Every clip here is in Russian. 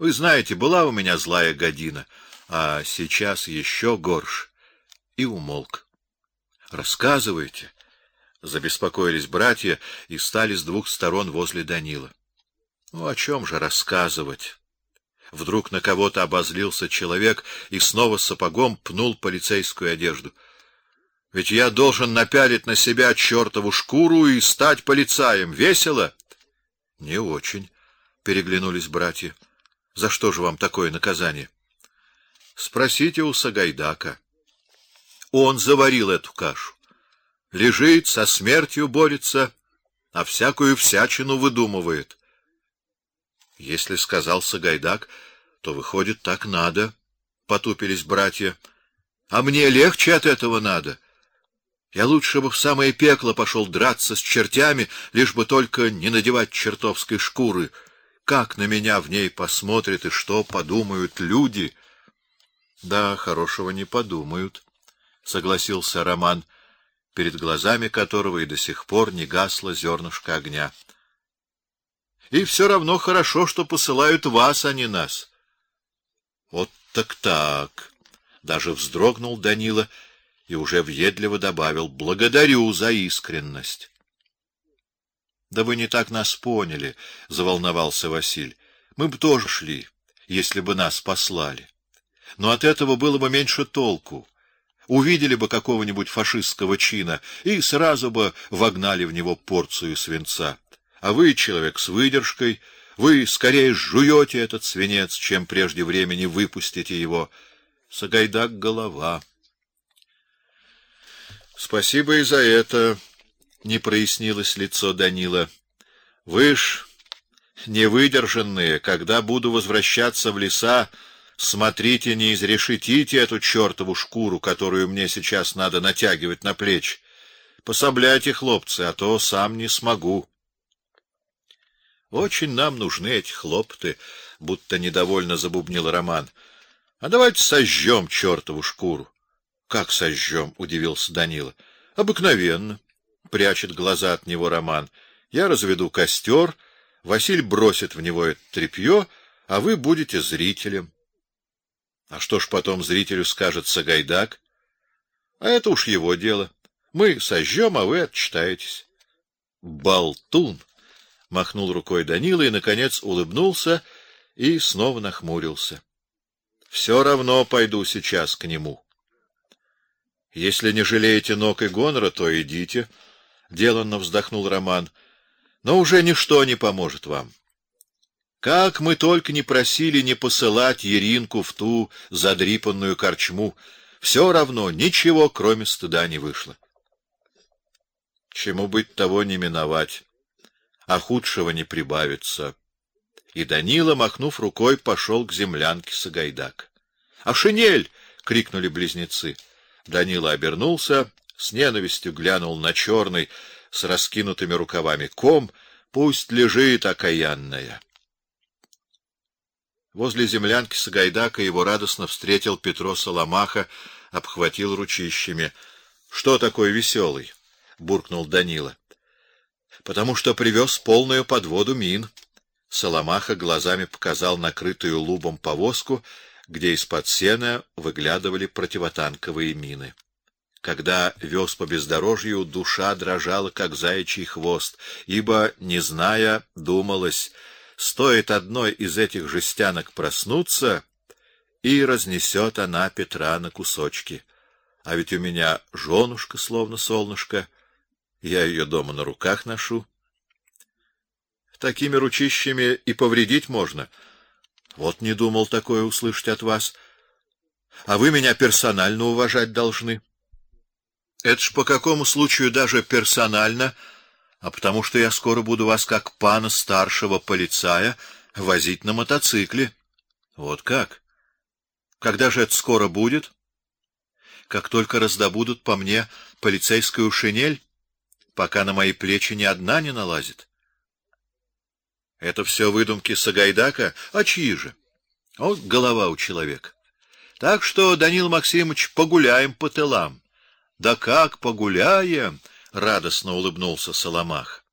Вы знаете, была у меня злая година, а сейчас еще горш. И умолк. Рассказывайте. Забеспокоились братья и стали с двух сторон возле Данила. Ну о чем же рассказывать? Вдруг на кого-то обозлился человек и снова сапогом пнул полицейскую одежду. Ведь я должен напялить на себя чертову шкуру и стать полицаем. Весело? Не очень, переглянулись братья. За что же вам такое наказание? Спросите у Сагайдака. Он заварил эту кашу. Лежит, со смертью борется, а всякую всячину выдумывает. Если сказал Сагайдак, то выходит так надо, потупились братья. А мне легче от этого надо. Я лучше бы в самое пекло пошел драться с чертями, лишь бы только не надевать чертовской шкуры. Как на меня в ней посмотрят и что подумают люди? Да, хорошего не подумают, согласился Роман, перед глазами которого и до сих пор не гасло зернышко огня. И все равно хорошо, что посылают вас, а не нас. Вот так так. Даже вздрогнул Данила и уже въедливо добавил: "Благодарю за искренность". Да вы не так нас поняли, заволновался Василий. Мы бы тоже шли, если бы нас послали. Но от этого было бы меньше толку. Увидели бы какого-нибудь фашистского чина и сразу бы вогнали в него порцию свинца. А вы человек с выдержкой, вы скорее жуете этот свинец, чем прежде времени выпустите его. Сагайдак голова. Спасибо и за это, не прояснилось лицо Данила. Вы ж невыдержанные, когда буду возвращаться в леса, смотрите, не изрешетите эту чертову шкуру, которую мне сейчас надо натягивать на плечи. Пособляйте, хлопцы, а то сам не смогу. Очень нам нужны эти хлопты, будто недовольно забубнил Роман. А давайте сожжем чертову шкуру. Как сожжем? удивился Данила. Обыкновенно, прячет глаза от него Роман. Я разведу костер, Василь бросит в него это тряпье, а вы будете зрителем. А что ж потом зрителю скажет Сагайдак? А это уж его дело. Мы сожжем, а вы отчитаетесь. Болтун махнул рукой Данила и наконец улыбнулся и снова нахмурился. Все равно пойду сейчас к нему. Если не жалеете ног и гонора, то идите, деланно вздохнул Роман. Но уже ничто не поможет вам. Как мы только не просили не посылать Еринку в ту задрипанную корчму, все равно ничего, кроме стыда, не вышло. Чему быть того не миновать а худшего не прибавится. И Данила, махнув рукой, пошел к землянке Сагайдак. "А шинель!" крикнули близнецы. Данила обернулся, с ненавистью глянул на черный с раскинутыми рукавами ком, пусть лежит окаянная. Возле землянки Сагайдака его радостно встретил Петро Соломаха, обхватил ручищами. Что такое веселый? буркнул Данила потому что привез полную подводу мин. Соломаха глазами показал накрытую лубом повозку, где из-под сена выглядывали противотанковые мины. Когда вез по бездорожью, душа дрожала, как заячий хвост, ибо, не зная, думалось, стоит одной из этих жестянок проснуться, и разнесет она Петра на кусочки. А ведь у меня женушка словно солнышко, я ее дома на руках ношу. Такими ручищами и повредить можно. Вот не думал такое услышать от вас. А вы меня персонально уважать должны. Это ж по какому случаю даже персонально, а потому что я скоро буду вас как пана старшего полицая возить на мотоцикле. Вот как? Когда же это скоро будет? Как только раздобудут по мне полицейскую шинель? пока на мои плечи ни одна не налазит. Это все выдумки Сагайдака, а чьи же? Вот голова у человека. Так что, Данил Максимович, погуляем по тылам. Да как погуляем, радостно улыбнулся Соломах.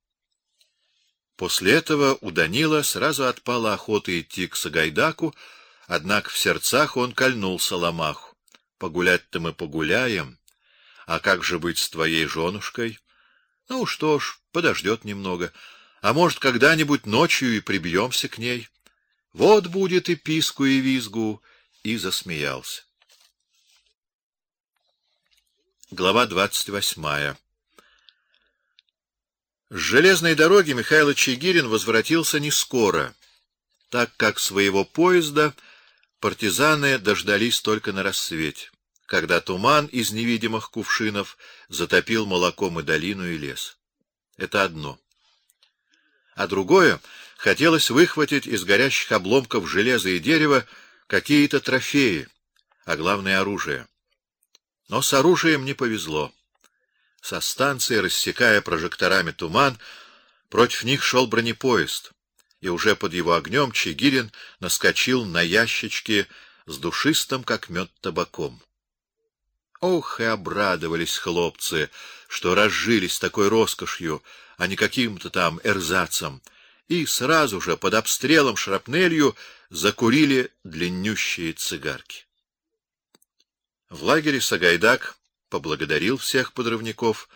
После этого у Данила сразу отпала охота идти к Сагайдаку, однако в сердцах он кольнул Соломаху. Погулять-то мы погуляем, а как же быть с твоей женушкой? Ну что ж, подождет немного, а может, когда-нибудь ночью и прибьемся к ней. Вот будет и писку, и визгу, и засмеялся. Глава двадцать восьмая. С железной дороги Михаил Чигирин возвратился не скоро, так как своего поезда партизаны дождались только на рассвете, когда туман из невидимых кувшинов затопил молоком и долину, и лес. Это одно. А другое хотелось выхватить из горящих обломков железа и дерева какие-то трофеи, а главное оружие. Но с оружием не повезло. Со станции, рассекая прожекторами туман, против них шел бронепоезд, и уже под его огнем Чигирин наскочил на ящички с душистым, как мед, табаком. Ох, и обрадовались хлопцы, что разжились такой роскошью, а не каким-то там эрзацем, и сразу же под обстрелом шрапнелью закурили длиннющие цигарки. В лагере Сагайдак поблагодарил всех подрывников,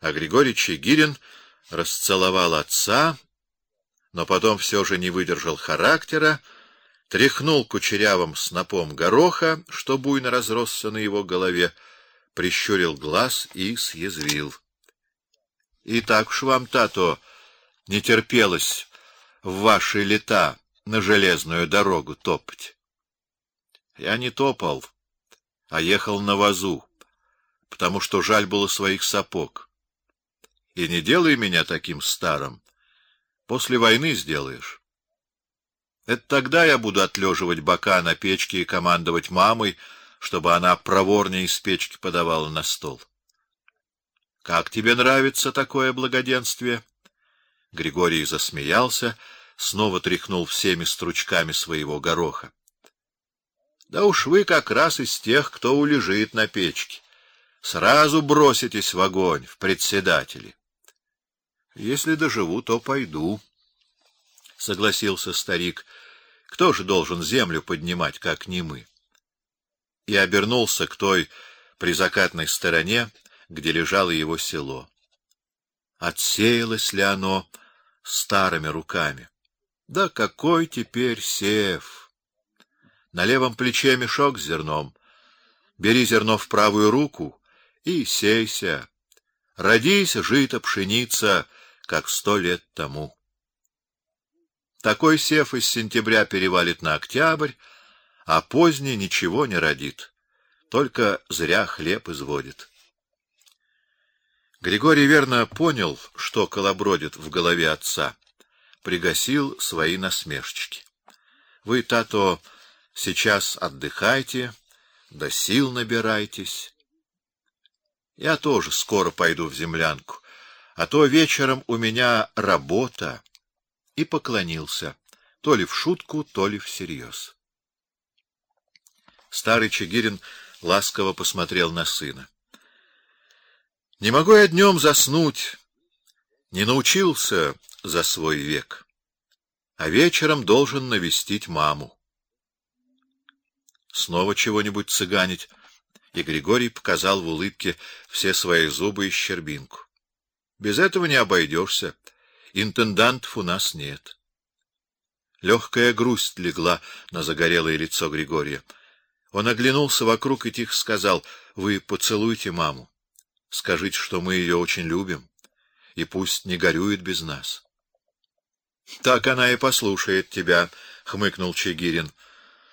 а Григорий Чигирин расцеловал отца, но потом все же не выдержал характера, тряхнул кучерявым снопом гороха, что буйно разросся на его голове, прищурил глаз и съязвил: "И так уж вам тато не терпелось в ваши лета на железную дорогу топать. Я не топал, а ехал на вазу потому что жаль было своих сапог. И не делай меня таким старым. После войны сделаешь. Это тогда я буду отлеживать бока на печке и командовать мамой, чтобы она проворнее из печки подавала на стол. Как тебе нравится такое благоденствие? Григорий засмеялся, снова тряхнул всеми стручками своего гороха. Да уж вы как раз из тех, кто улежит на печке сразу броситесь в огонь, в председатели. Если доживу, то пойду, согласился старик. Кто же должен землю поднимать, как не мы? И обернулся к той призакатной стороне, где лежало его село. Отсеялось ли оно старыми руками? Да какой теперь сев? На левом плече мешок с зерном. Бери зерно в правую руку и сейся. Родись, жито пшеница, как сто лет тому. Такой сев из сентября перевалит на октябрь, а поздний ничего не родит, только зря хлеб изводит. Григорий верно понял, что колобродит в голове отца, пригасил свои насмешечки. Вы тато сейчас отдыхайте, да сил набирайтесь. Я тоже скоро пойду в землянку, а то вечером у меня работа. И поклонился, то ли в шутку, то ли всерьез. Старый Чигирин ласково посмотрел на сына. Не могу я днем заснуть, не научился за свой век, а вечером должен навестить маму. Снова чего-нибудь цыганить и Григорий показал в улыбке все свои зубы и щербинку. Без этого не обойдешься. Интендантов у нас нет. Легкая грусть легла на загорелое лицо Григория. Он оглянулся вокруг и тихо сказал: "Вы поцелуйте маму. Скажите, что мы ее очень любим, и пусть не горюет без нас". Так она и послушает тебя, хмыкнул Чигирин.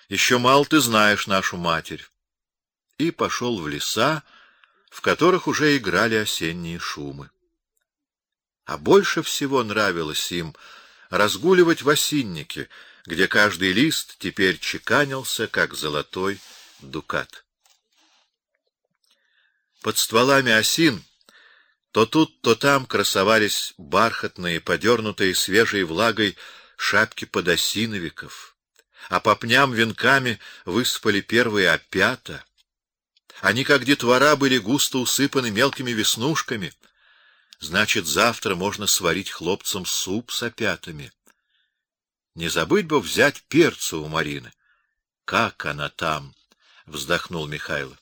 Еще мало ты знаешь нашу матерь и пошел в леса, в которых уже играли осенние шумы. А больше всего нравилось им разгуливать в осиннике, где каждый лист теперь чеканился, как золотой дукат. Под стволами осин то тут, то там красовались бархатные, подернутые свежей влагой шапки подосиновиков, а по пням венками высыпали первые опята. Они, как детвора, были густо усыпаны мелкими веснушками. Значит, завтра можно сварить хлопцам суп с опятами. Не забыть бы взять перца у Марины. Как она там? вздохнул Михайло.